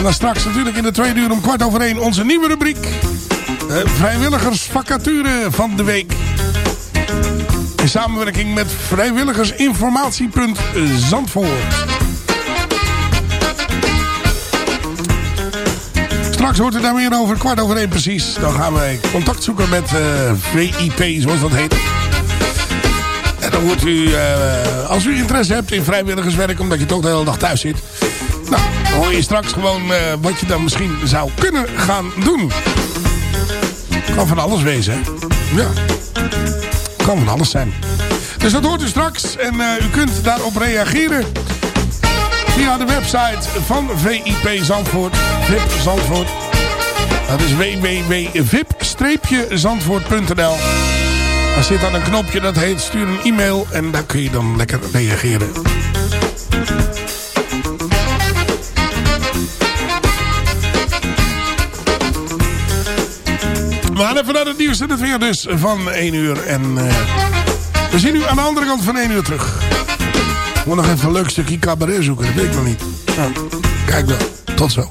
En dan straks natuurlijk in de tweede uur om kwart over één onze nieuwe rubriek. De vrijwilligersvacature van de week. In samenwerking met vrijwilligersinformatiepunt Zandvoort. Straks hoort u daar meer over, kwart over één precies. Dan gaan wij contact zoeken met uh, VIP, zoals dat heet. En dan hoort u, uh, als u interesse hebt in vrijwilligerswerk, omdat je toch de hele dag thuis zit. Nou, hoor je straks gewoon uh, wat je dan misschien zou kunnen gaan doen. Kan van alles wezen, hè? Ja. Kan van alles zijn. Dus dat hoort u straks. En uh, u kunt daarop reageren. Via de website van VIP Zandvoort. VIP Zandvoort. Dat is www.vip-zandvoort.nl Daar zit dan een knopje dat heet stuur een e-mail. En daar kun je dan lekker reageren. We gaan even naar het nieuws en het weer dus van 1 uur. En uh, we zien u aan de andere kant van 1 uur terug. Ik moet nog even een leuk stukje cabaret zoeken, dat weet ik nog niet. Nou, kijk wel. Tot zo.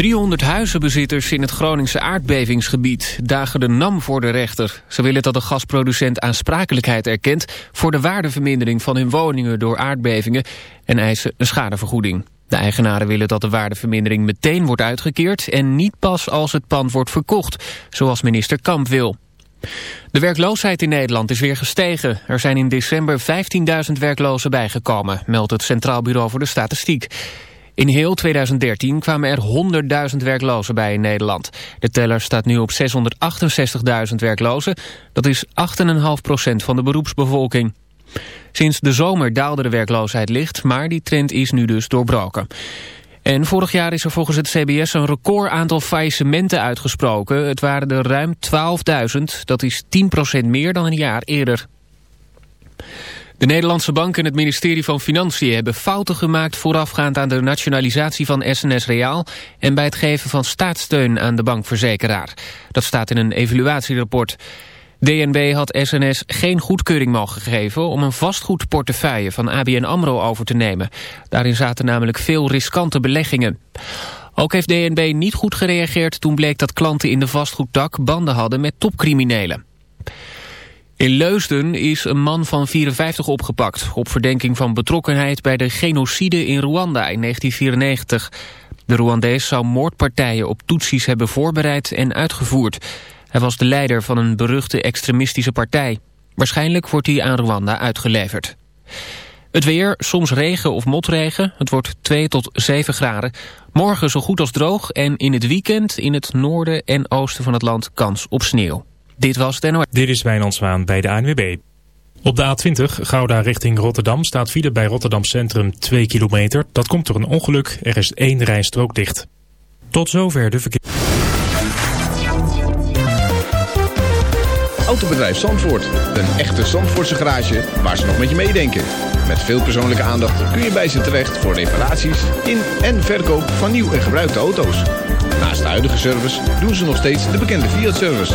300 huizenbezitters in het Groningse aardbevingsgebied dagen de NAM voor de rechter. Ze willen dat de gasproducent aansprakelijkheid erkent voor de waardevermindering van hun woningen door aardbevingen en eisen een schadevergoeding. De eigenaren willen dat de waardevermindering meteen wordt uitgekeerd en niet pas als het pand wordt verkocht, zoals minister Kamp wil. De werkloosheid in Nederland is weer gestegen. Er zijn in december 15.000 werklozen bijgekomen, meldt het Centraal Bureau voor de Statistiek. In heel 2013 kwamen er 100.000 werklozen bij in Nederland. De teller staat nu op 668.000 werklozen. Dat is 8,5% van de beroepsbevolking. Sinds de zomer daalde de werkloosheid licht, maar die trend is nu dus doorbroken. En vorig jaar is er volgens het CBS een record aantal faillissementen uitgesproken. Het waren er ruim 12.000, dat is 10% meer dan een jaar eerder. De Nederlandse Bank en het ministerie van Financiën hebben fouten gemaakt voorafgaand aan de nationalisatie van SNS Reaal en bij het geven van staatssteun aan de bankverzekeraar. Dat staat in een evaluatierapport. DNB had SNS geen goedkeuring mogen geven om een vastgoedportefeuille van ABN AMRO over te nemen. Daarin zaten namelijk veel riskante beleggingen. Ook heeft DNB niet goed gereageerd toen bleek dat klanten in de vastgoedtak banden hadden met topcriminelen. In Leusden is een man van 54 opgepakt... op verdenking van betrokkenheid bij de genocide in Rwanda in 1994. De Rwandees zou moordpartijen op Tutsis hebben voorbereid en uitgevoerd. Hij was de leider van een beruchte extremistische partij. Waarschijnlijk wordt hij aan Rwanda uitgeleverd. Het weer, soms regen of motregen. Het wordt 2 tot 7 graden. Morgen zo goed als droog en in het weekend in het noorden en oosten van het land kans op sneeuw. Dit was het Dit is Wijnand Zwaan bij de ANWB. Op de A20 Gouda richting Rotterdam staat file bij Rotterdam Centrum 2 kilometer. Dat komt door een ongeluk. Er is één rijstrook dicht. Tot zover de verkeer. Autobedrijf Zandvoort. Een echte Zandvoortse garage waar ze nog met je meedenken. Met veel persoonlijke aandacht kun je bij ze terecht voor reparaties in en verkoop van nieuw en gebruikte auto's. Naast de huidige service doen ze nog steeds de bekende Fiat-service.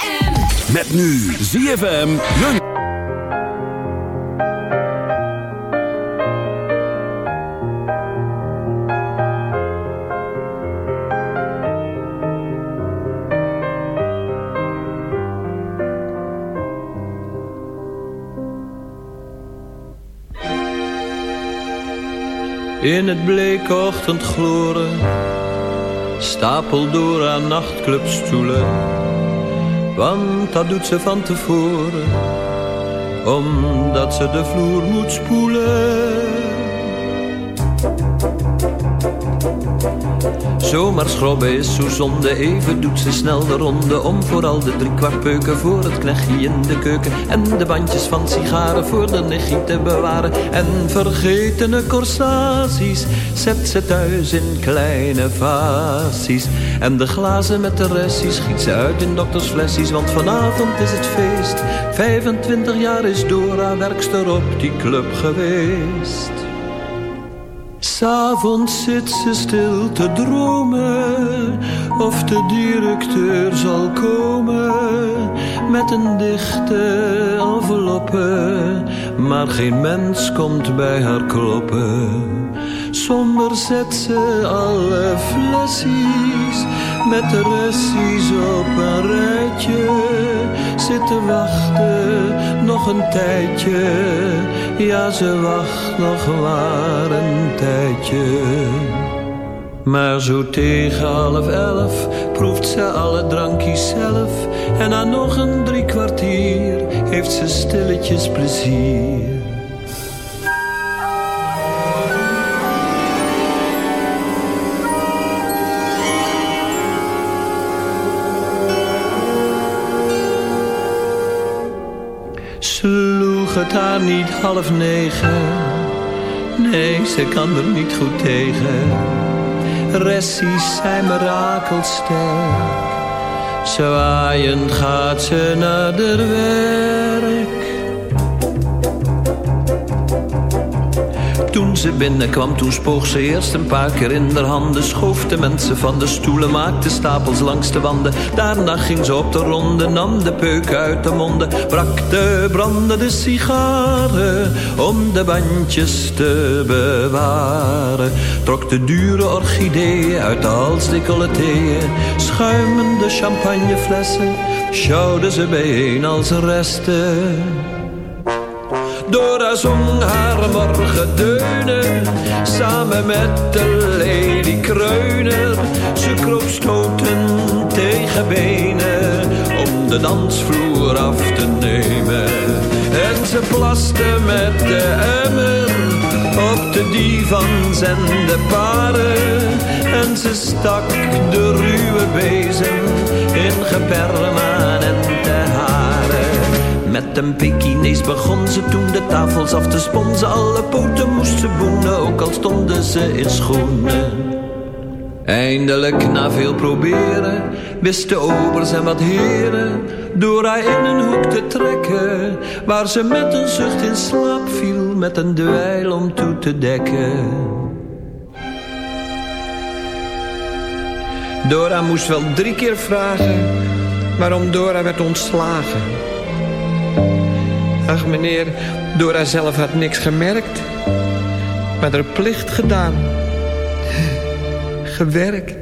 Met nu ZFM. In het bleek ochtendgloren Stapel door aan nachtclubstoelen Want dat doet ze van tevoren. Omdat ze de vloer moet spoelen Zomaar schrobben is zo zonde, even doet ze snel de ronde Om vooral de drie kwart peuken voor het knechtje in de keuken En de bandjes van sigaren voor de nichtje te bewaren. En vergetene corsaties zet ze thuis in kleine vaties En de glazen met de resties schiet ze uit in doktersflessies Want vanavond is het feest, 25 jaar is Dora werkster op die club geweest S'avonds zit ze stil te dromen Of de directeur zal komen Met een dichte enveloppe. Maar geen mens komt bij haar kloppen. Somber zet ze alle flessies Met de resties op een rijtje Zit te wachten nog een tijdje. Ja, ze wacht nog maar een tijdje. Maar zo tegen half elf proeft ze alle drankjes zelf. En na nog een drie kwartier heeft ze stilletjes plezier Sloeg het haar niet half negen. Nee, ze kan er niet goed tegen. Ressies zijn mirakelsterk Zwaaiend gaat ze naar de werk ze binnenkwam, toen spoog ze eerst een paar keer in haar handen. Schoof de mensen van de stoelen, maakte stapels langs de wanden. Daarna ging ze op de ronde, nam de peuk uit de monden. Brak de brandende sigaren, om de bandjes te bewaren. Trok de dure orchideeën uit de halsdecolleteeën. Schuimende champagneflessen, sjouwde ze bijeen als resten. Dora zong haar morgendeunen Samen met de lady kreuner. Ze kroop stoten tegen benen Om de dansvloer af te nemen. En ze plaste met de emmer Op de divans en de paren. En ze stak de ruwe bezem In gepermanente haren Met een Pekinees begon ze toen de tafels af te sponsen. Alle poten moest ze boenen, ook al stonden ze in schoenen. Eindelijk, na veel proberen, wisten obers en wat heren... door haar in een hoek te trekken... waar ze met een zucht in slaap viel... met een dweil om toe te dekken. Dora moest wel drie keer vragen... waarom Dora werd ontslagen. Ach meneer, Dora zelf had niks gemerkt... maar haar plicht gedaan gewerkt.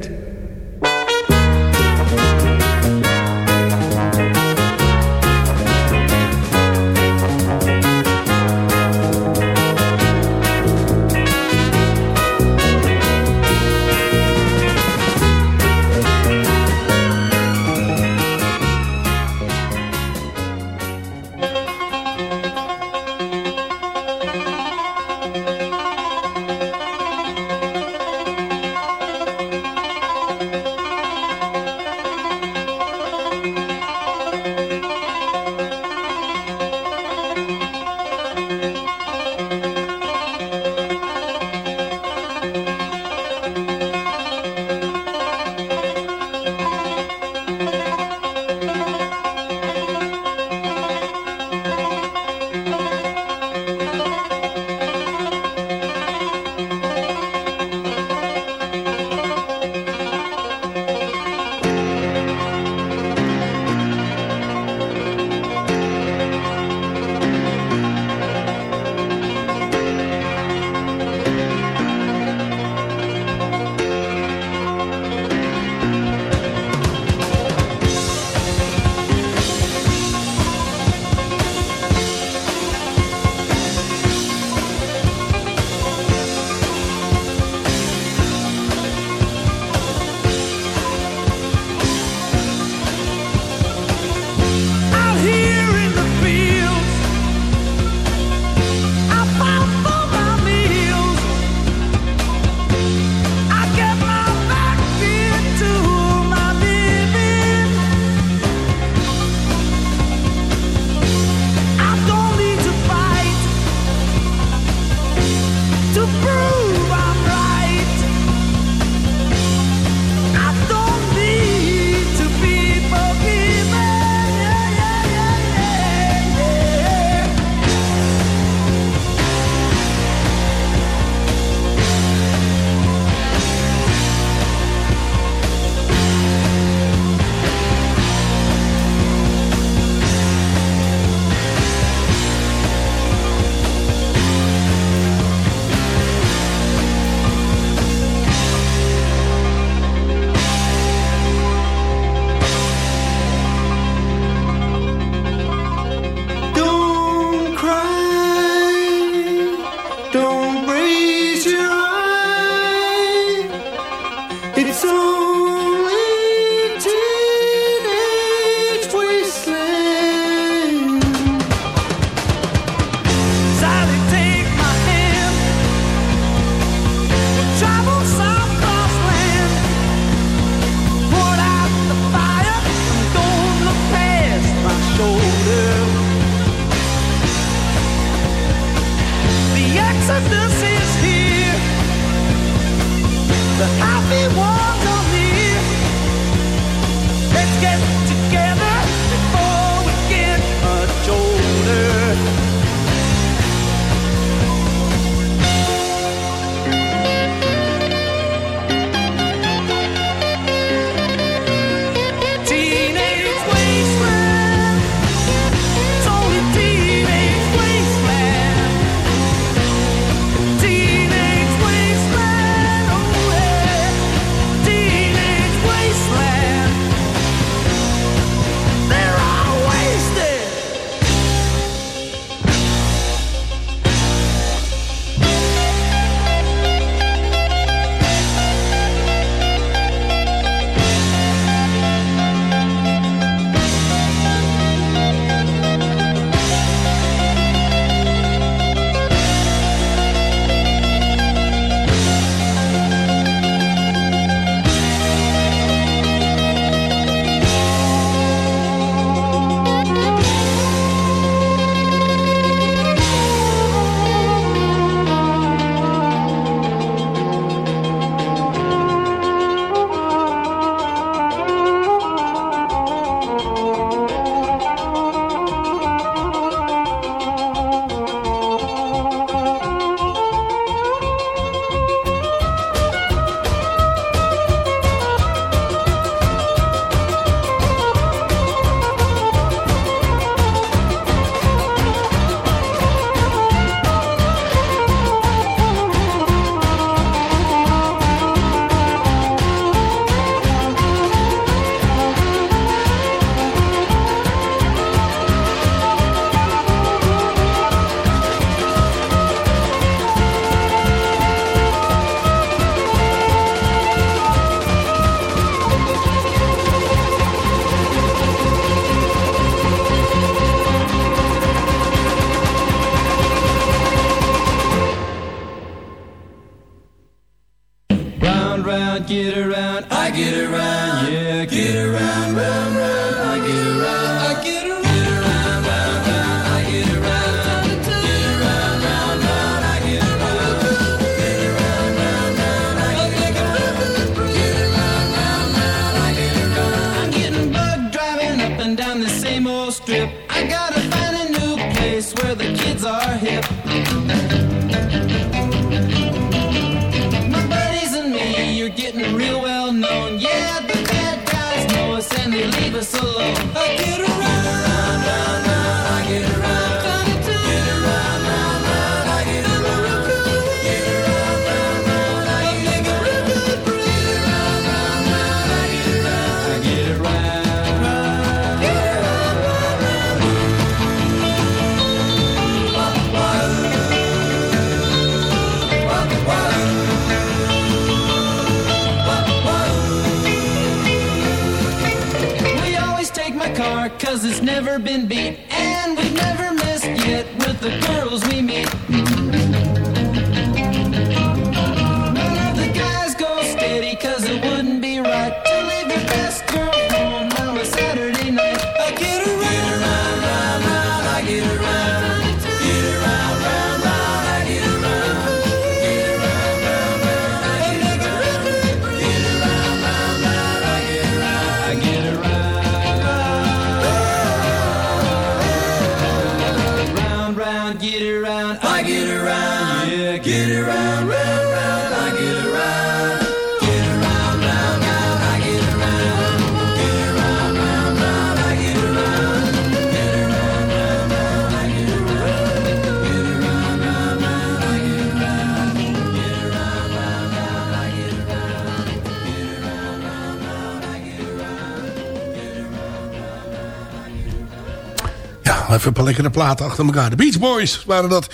Lekkere platen achter elkaar. De Beach Boys waren dat.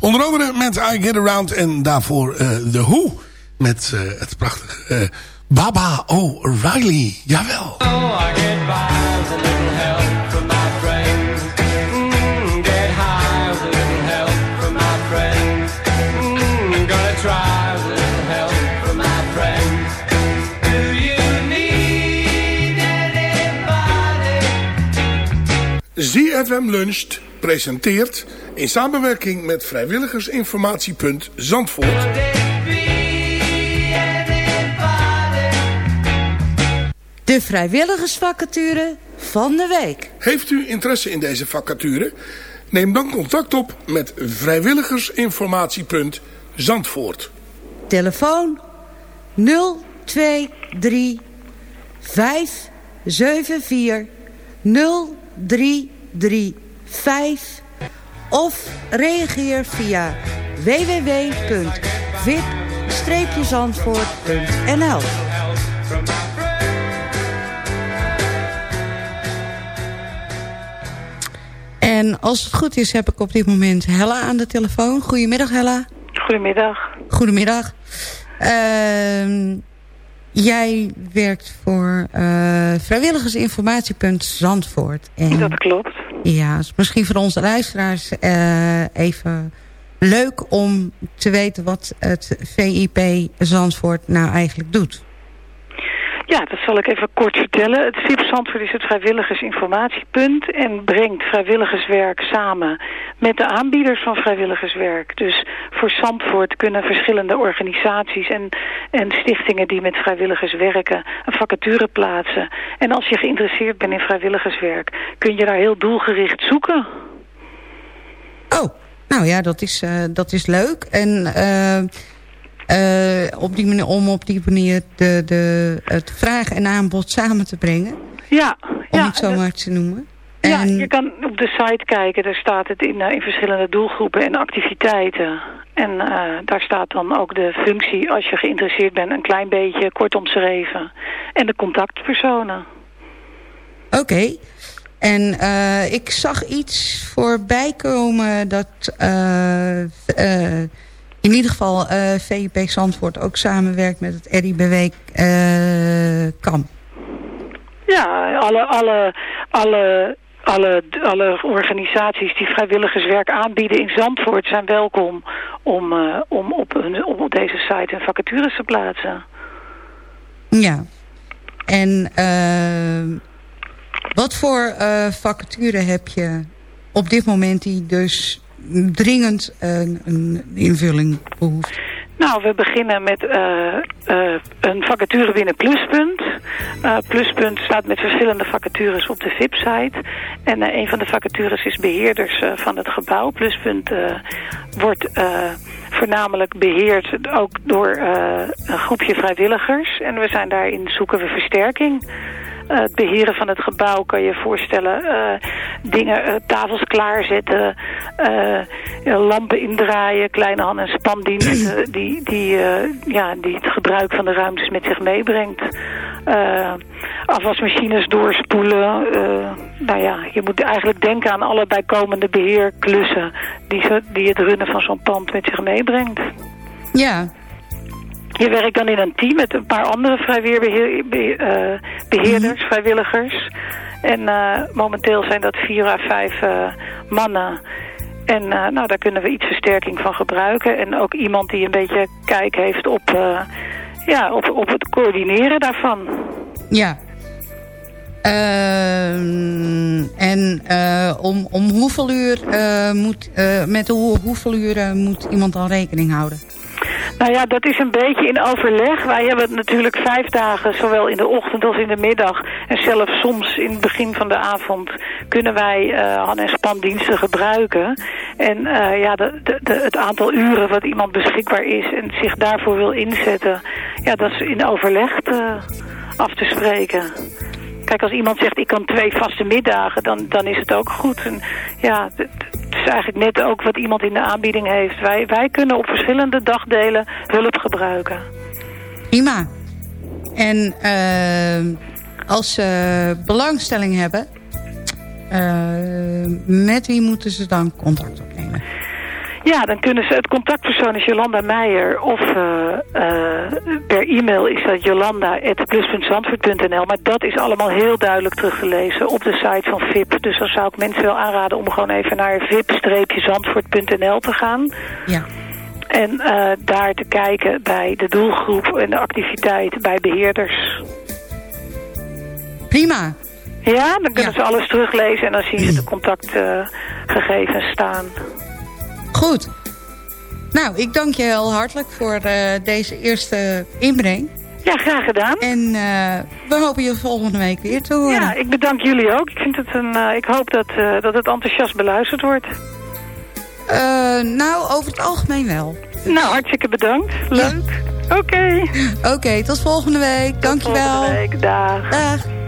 Onder andere met I Get Around. En daarvoor eh The Who. Met eh, het prachtige eh, Baba O'Reilly. Jawel. Oh, I get by with a little help from my friends. Mm, get high with a little help from my friends. Mm, gonna try with a little help from my friends. Do you need anybody? ZFM Luncht presenteert in samenwerking met vrijwilligersinformatiepunt Zandvoort... De vrijwilligersvacature van de week. Heeft u interesse in deze vacature? Neem dan contact op met vrijwilligersinformatiepunt Zandvoort. Telefoon 023 574 0335 of reageer via www.vip-zandvoort.nl En als het goed is heb ik op dit moment Hella aan de telefoon. Goedemiddag Hella. Goedemiddag. Goedemiddag. Ehm, jij werkt voor eh, vrijwilligersinformatiepunt Zandvoort. En, Dat klopt. Ja, is misschien voor onze luisteraars eh, even leuk om te weten wat het VIP Zandvoort nou eigenlijk doet. Ja, dat zal ik even kort vertellen. Het VIP Zandvoort is het vrijwilligersinformatiepunt en brengt vrijwilligerswerk samen met de aanbieders van vrijwilligerswerk. Dus voor Zandvoort kunnen verschillende organisaties en, en stichtingen die met vrijwilligers werken een vacature plaatsen. En als je geïnteresseerd bent in vrijwilligerswerk kun je daar heel doelgericht zoeken. Oh, nou ja, dat is, eh, dat is leuk. En eh, op die manier, om op die manier de, de, het vraag en aanbod samen te brengen. Ja, Om ja, het zo maar te noemen. Ja, je kan op de site kijken, daar staat het in, eh, in verschillende doelgroepen en activiteiten. En eh, daar staat dan ook de functie, als je geïnteresseerd bent, een klein beetje kort omschreven. En de contactpersonen. Oké. En eh, ik zag iets voorbij komen dat eh, eh, in ieder geval eh VUP Zandvoort ook samenwerkt met het RIBW eh KAM. Ja, alle, alle, alle, alle, alle organisaties die vrijwilligerswerk aanbieden in Zandvoort zijn welkom om, eh, om op, hun, op deze site hun vacatures te plaatsen. Ja. En uh, wat voor uh, vacature heb je op dit moment die dus dringend een, een invulling behoeft? Nou, we beginnen met uh, uh, een vacature binnen Pluspunt. Uh, Pluspunt staat met verschillende vacatures op de VIP-site. En een van de vacatures is beheerders van het gebouw. Pluspunt wordt voornamelijk beheerd ook door een groepje vrijwilligers. En we zijn daarin zoeken we versterking. Uh, het beheren van het gebouw kan je voorstellen. Uh, dingen, uh, tafels klaarzetten, lampen indraaien, kleine hand- en spandiensten die, die, ja, die het gebruik van de ruimtes met zich meebrengt. afwasmachines doorspoelen. nou ja, je moet eigenlijk denken aan alle bijkomende beheerklussen die, die het runnen van zo'n pand met zich meebrengt. Ja, je werkt dan in een team met een paar andere vrijweerbeheerders, uh, vrijwilligers. En uh, momenteel zijn dat vier à vijf uh, mannen. En nou, daar kunnen we iets versterking van gebruiken. En ook iemand die een beetje kijk heeft op, ja, op, op het coördineren daarvan. Ja. en om, om hoeveel uur moet, met hoe, hoeveel uur moet iemand dan rekening houden? Nou ja, dat is een beetje in overleg. Wij hebben natuurlijk vijf dagen, zowel in de ochtend als in de middag. En zelfs soms in het begin van de avond kunnen wij uh, en spandiensten gebruiken. En uh, ja, de, de, het aantal uren wat iemand beschikbaar is en zich daarvoor wil inzetten... ja, dat is in overleg te, af te spreken. Kijk, als iemand zegt ik kan twee vaste middagen, dan, dan is het ook goed. En ja, is eigenlijk net ook wat iemand in de aanbieding heeft. Wij, wij kunnen op verschillende dagdelen hulp gebruiken. Prima. En uh, als ze belangstelling hebben, uh, met wie moeten ze dan contact opnemen? Ja, dan kunnen ze, het contactpersoon is Jolanda Meijer of uh, uh, per e-mail is dat jolanda.plus.zandvoort.nl. Maar dat is allemaal heel duidelijk terug te lezen op de site van VIP. Dus dan zou ik mensen wel aanraden om gewoon even naar vip-zandvoort.nl te gaan. Ja. En uh, daar te kijken bij de doelgroep en de activiteit bij beheerders. Prima. Ja, dan kunnen ja. ze alles teruglezen en dan zien ze de contactgegevens staan. Goed. Nou, ik dank je heel hartelijk voor uh, deze eerste inbreng. Ja, graag gedaan. En uh, we hopen je volgende week weer te horen. Ja, ik bedank jullie ook. Ik, vind het een, uh, ik hoop dat, dat het enthousiast beluisterd wordt. nou, over het algemeen wel. Nou, hartstikke bedankt. Leuk. Ja. Oké. Okay. Oké, okay, tot volgende week. Tot Dankjewel. volgende week. Dag. Dag.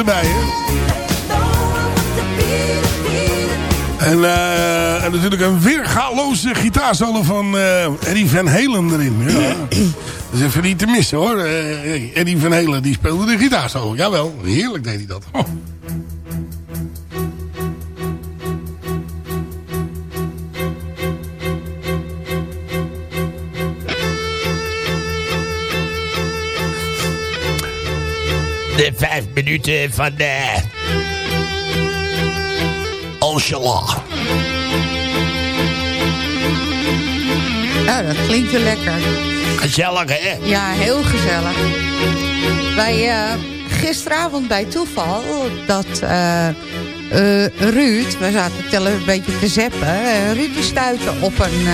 Erbij, hè? En, eh, en natuurlijk een weergaloze gitaarsolo van eh, Eddie Van Halen erin. Ja. Dat is even niet te missen hoor. Eh, Eddie Van Halen die speelde de gitaarsolo. Jawel, heerlijk deed hij dat. Oh. De vijf minuten van de... Angela. Nou, dat klinkt wel lekker. Gezellig, hè? Ja, heel gezellig. Wij uh, gisteravond bij toeval dat uh, uh, Ruud, we zaten tellen een beetje te zeppen. Ruud die stuitte op een,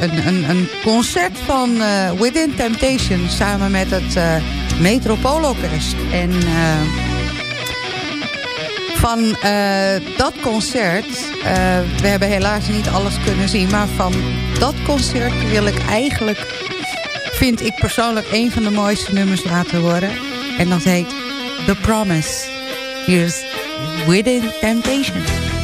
een, een, een, concert van Within Temptation samen met het Metropoolorkest. En van uh, dat concert, uh, we hebben helaas niet alles kunnen zien... maar van dat concert wil ik eigenlijk, vind ik persoonlijk... een van de mooiste nummers laten horen. En dat heet The Promise. Here's Within Temptation.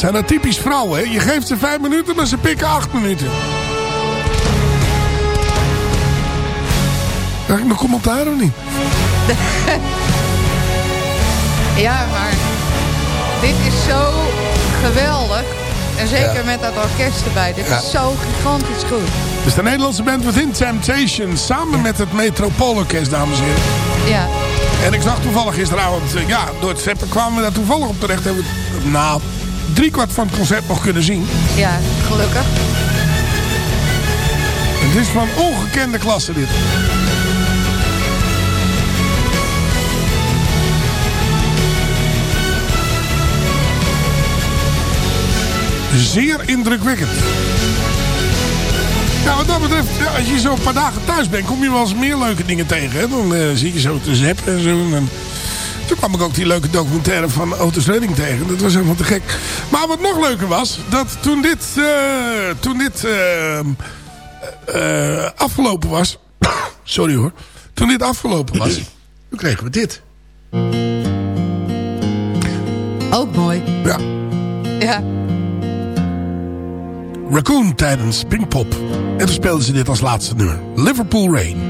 Zijn dat typisch vrouwen. Hè? Je geeft ze vijf minuten, maar ze pikken acht minuten. Krijg ik nog commentaar of niet? Ja, maar dit is zo geweldig. En zeker Ja. met dat orkest erbij. Dit Ja. is zo gigantisch goed. Dus de Nederlandse band Within Temptation. Samen met het Metropoolorkest, dames en heren. Ja. En ik zag toevallig gisteravond, eh, ja, door het zeppen kwamen we daar toevallig op terecht. Nou, driekwart van het concert nog kunnen zien. Ja, gelukkig. Het is van ongekende klasse dit. Zeer indrukwekkend. Ja, wat dat betreft, ja, als je zo een paar dagen thuis bent, kom je wel eens meer leuke dingen tegen. Hè? Dan eh, zie je zo te zappen en zo. En toen kwam ik ook die leuke documentaire van Otis Redding tegen. Dat was helemaal te gek. Maar wat nog leuker was, dat toen dit, eh, toen dit eh, eh, afgelopen was... Sorry hoor. Toen dit afgelopen was, toen kregen we dit. Ook mooi. Ja. Ja. Raccoon tijdens Pinkpop. En toen speelden ze dit als laatste nummer. Liverpool Rain.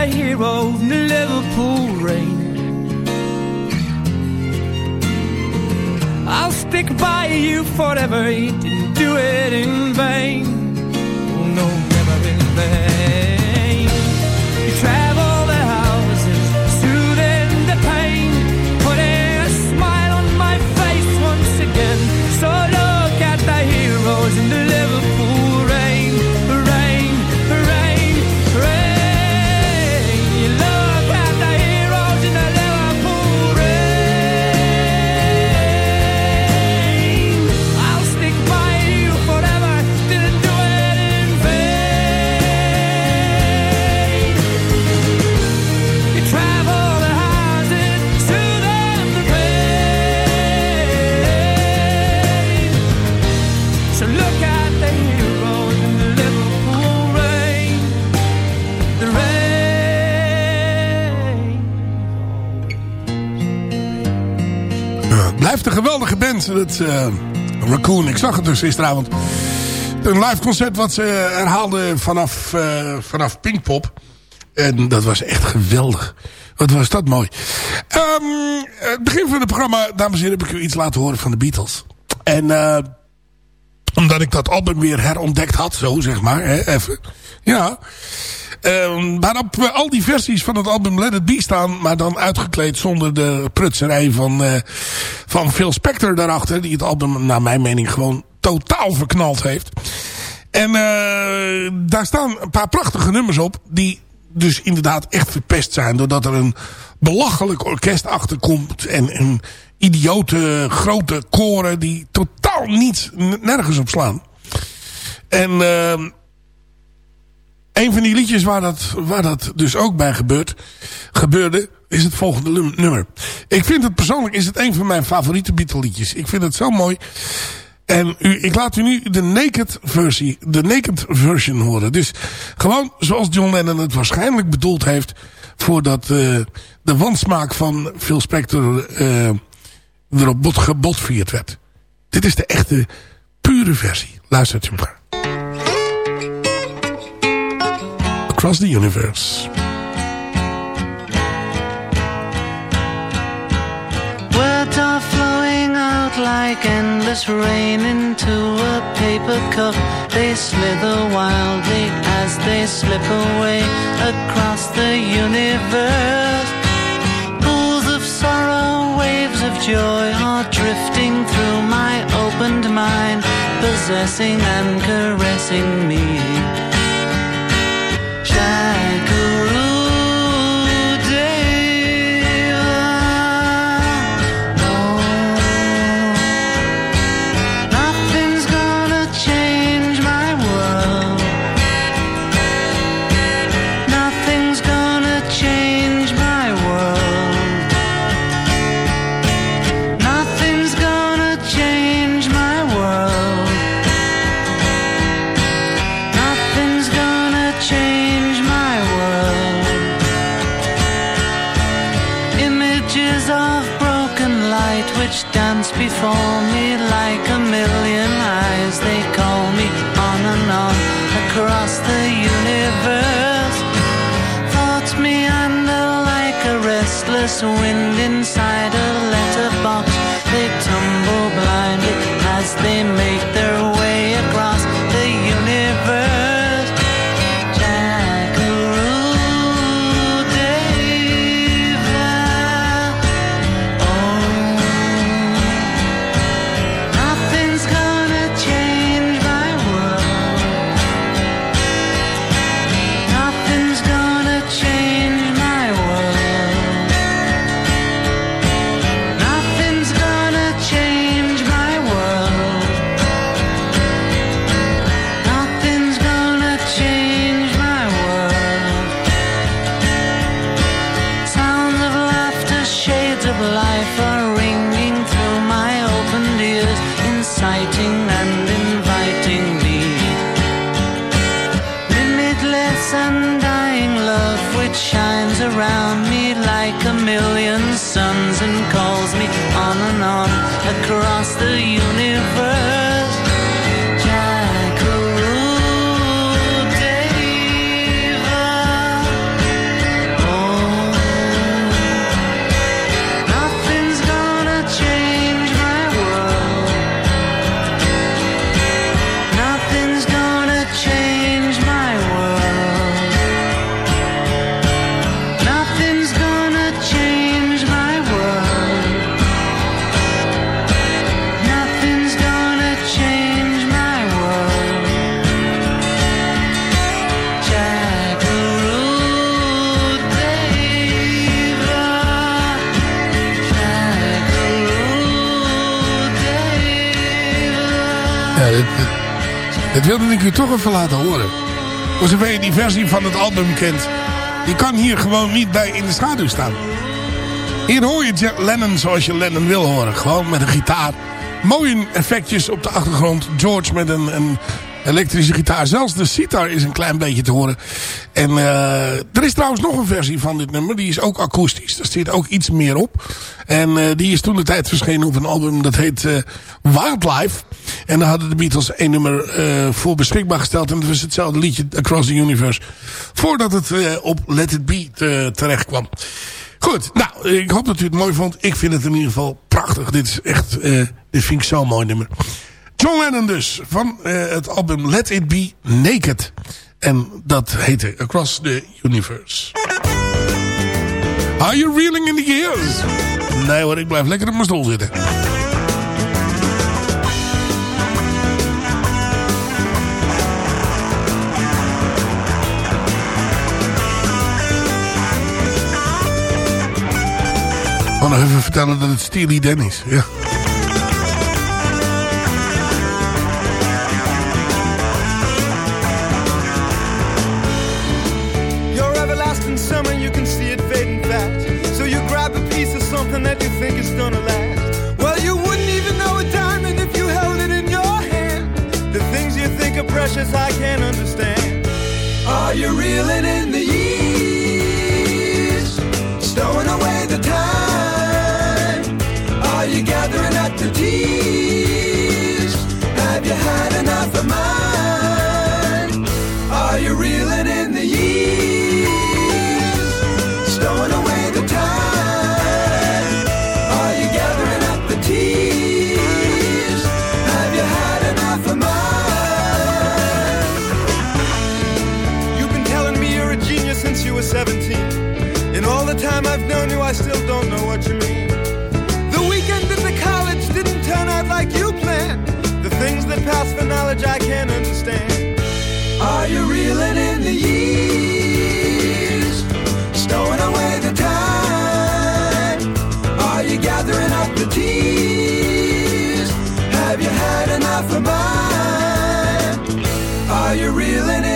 Look hero in the Liverpool rain. I'll stick by you forever. He didn't do it in vain. Oh no, never in vain. Band. Het, eh, Raccoon. Ik zag het dus gisteravond. Een live concert wat ze herhaalden vanaf, eh, vanaf Pinkpop. En dat was echt geweldig. Wat was dat mooi. Ehm, het begin van het programma, dames en heren, heb ik u iets laten horen van de Beatles. En eh, omdat ik dat album weer herontdekt had, zo zeg maar, hè, even. Ja. Ehm, waarop we al die versies van het album Let It Be staan, maar dan uitgekleed zonder de prutserij van, eh, van Phil Spector daarachter. Die het album, naar mijn mening, gewoon totaal verknald heeft. En uh, daar staan een paar prachtige nummers op, die dus inderdaad echt verpest zijn. Doordat er een belachelijk orkest achter komt. En een idiote grote koren die totaal niets, nergens op slaan. En uh, een van die liedjes waar dat, waar dat dus ook bij gebeurt, gebeurde, is het volgende nummer. Ik vind het persoonlijk, is het een van mijn favoriete Beatle liedjes. Ik vind het zo mooi. En u, ik laat u nu de naked versie, de naked version horen. Dus gewoon zoals John Lennon het waarschijnlijk bedoeld heeft... voordat uh, de wansmaak van Phil Spector uh, erop bot, gebotvierd werd. Dit is de echte, pure versie. Luistert u maar. Across the Universe. Words are flowing out like endless rain into a paper cup. They slither wildly as they slip away across the universe. Pools of sorrow, waves of joy are drifting through my opened mind, possessing and caressing me. when Dit wilde ik u toch even laten horen. Voor zover je die versie van het album kent. Die kan hier gewoon niet bij in de schaduw staan. Hier hoor je Lennon zoals je Lennon wil horen. Gewoon met een gitaar. Mooie effectjes op de achtergrond. George met een, een elektrische gitaar. Zelfs de sitar is een klein beetje te horen. En uh, er is trouwens nog een versie van dit nummer. Die is ook akoestisch. Daar zit ook iets meer op. En uh, die is toen de tijd verschenen op een album. Dat heet uh, Wildlife. En daar hadden de Beatles één nummer voor beschikbaar gesteld. En dat was hetzelfde liedje Across the Universe. Voordat het op Let It Be terecht kwam. Goed, nou, ik hoop dat u het mooi vond. Ik vind het in ieder geval prachtig. Dit is echt, dit vind ik zo'n mooi nummer. John Lennon dus, van het album Let It Be Naked. En dat heette Across the Universe. Are you reeling in the gears? Nee hoor, ik blijf lekker op mijn stoel zitten. Ik nog even vertellen dat het Steely Dan is. Ja. Precious, I can't understand. Are you reeling in the years? Stowing away the time? Are you gathering up the tears? Have you had enough of mine? Are you reeling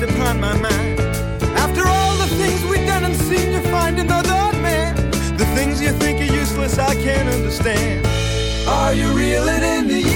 Hollywood upon my mind. After all the things we've done and seen, you find another man. The things you think are useless, I can't understand. Are you reeling in the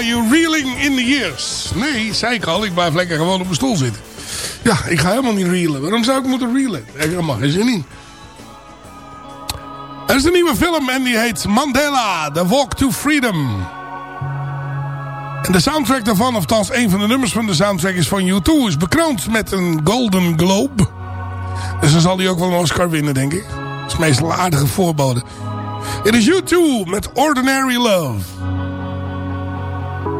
Are You Reeling in the Years? Nee, zei ik al. Ik blijf lekker gewoon op mijn stoel zitten. Ja, ik ga helemaal niet reelen. Waarom zou ik moeten reelen? Ik heb helemaal geen zin in. Er is een nieuwe film en die heet Mandela, The Walk to Freedom. En de soundtrack daarvan, althans een van de nummers van de soundtrack is van U2. Is bekroond met een Golden Globe. Dus dan zal hij ook wel een Oscar winnen, denk ik. Dat is meestal aardige voorbode. Het is U2 met Ordinary Love.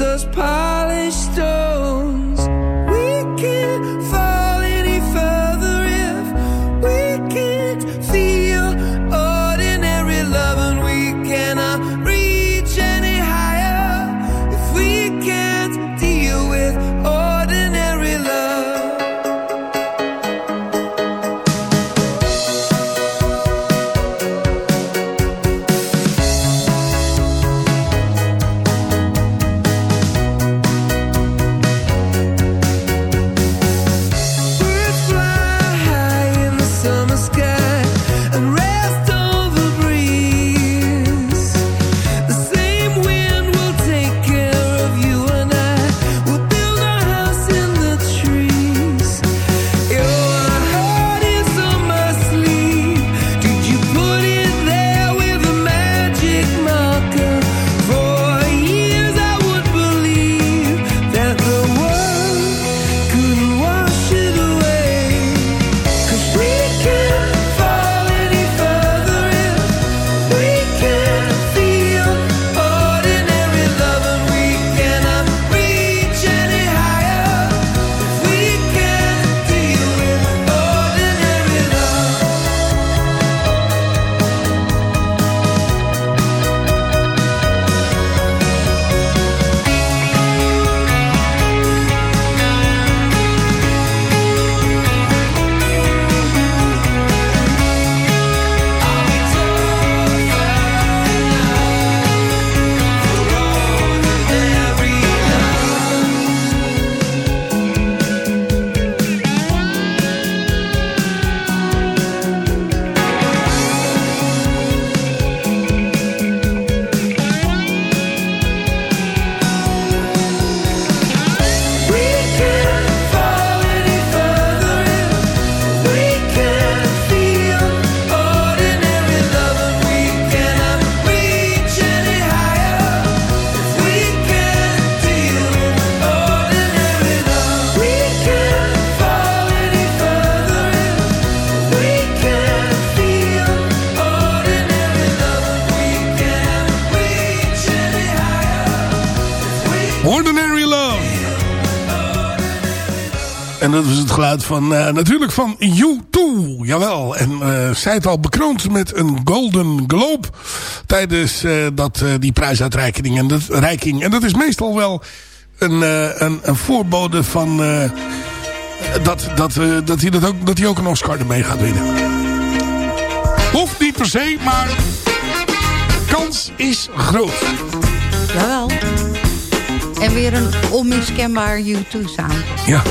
us polished stones. En dat was het geluid van, eh, natuurlijk van U2. Jawel. En eh zij het al bekroond met een Golden Globe. Tijdens eh, dat, die prijsuitreiking. En dat, reiking. en dat is meestal wel een, een, een voorbode van... dat, dat, dat, hij dat, ook, dat hij ook een Oscar ermee gaat winnen. Hoeft niet per se, maar... Kans is groot. Jawel. En weer een onmiskenbaar U2 sound. Ja.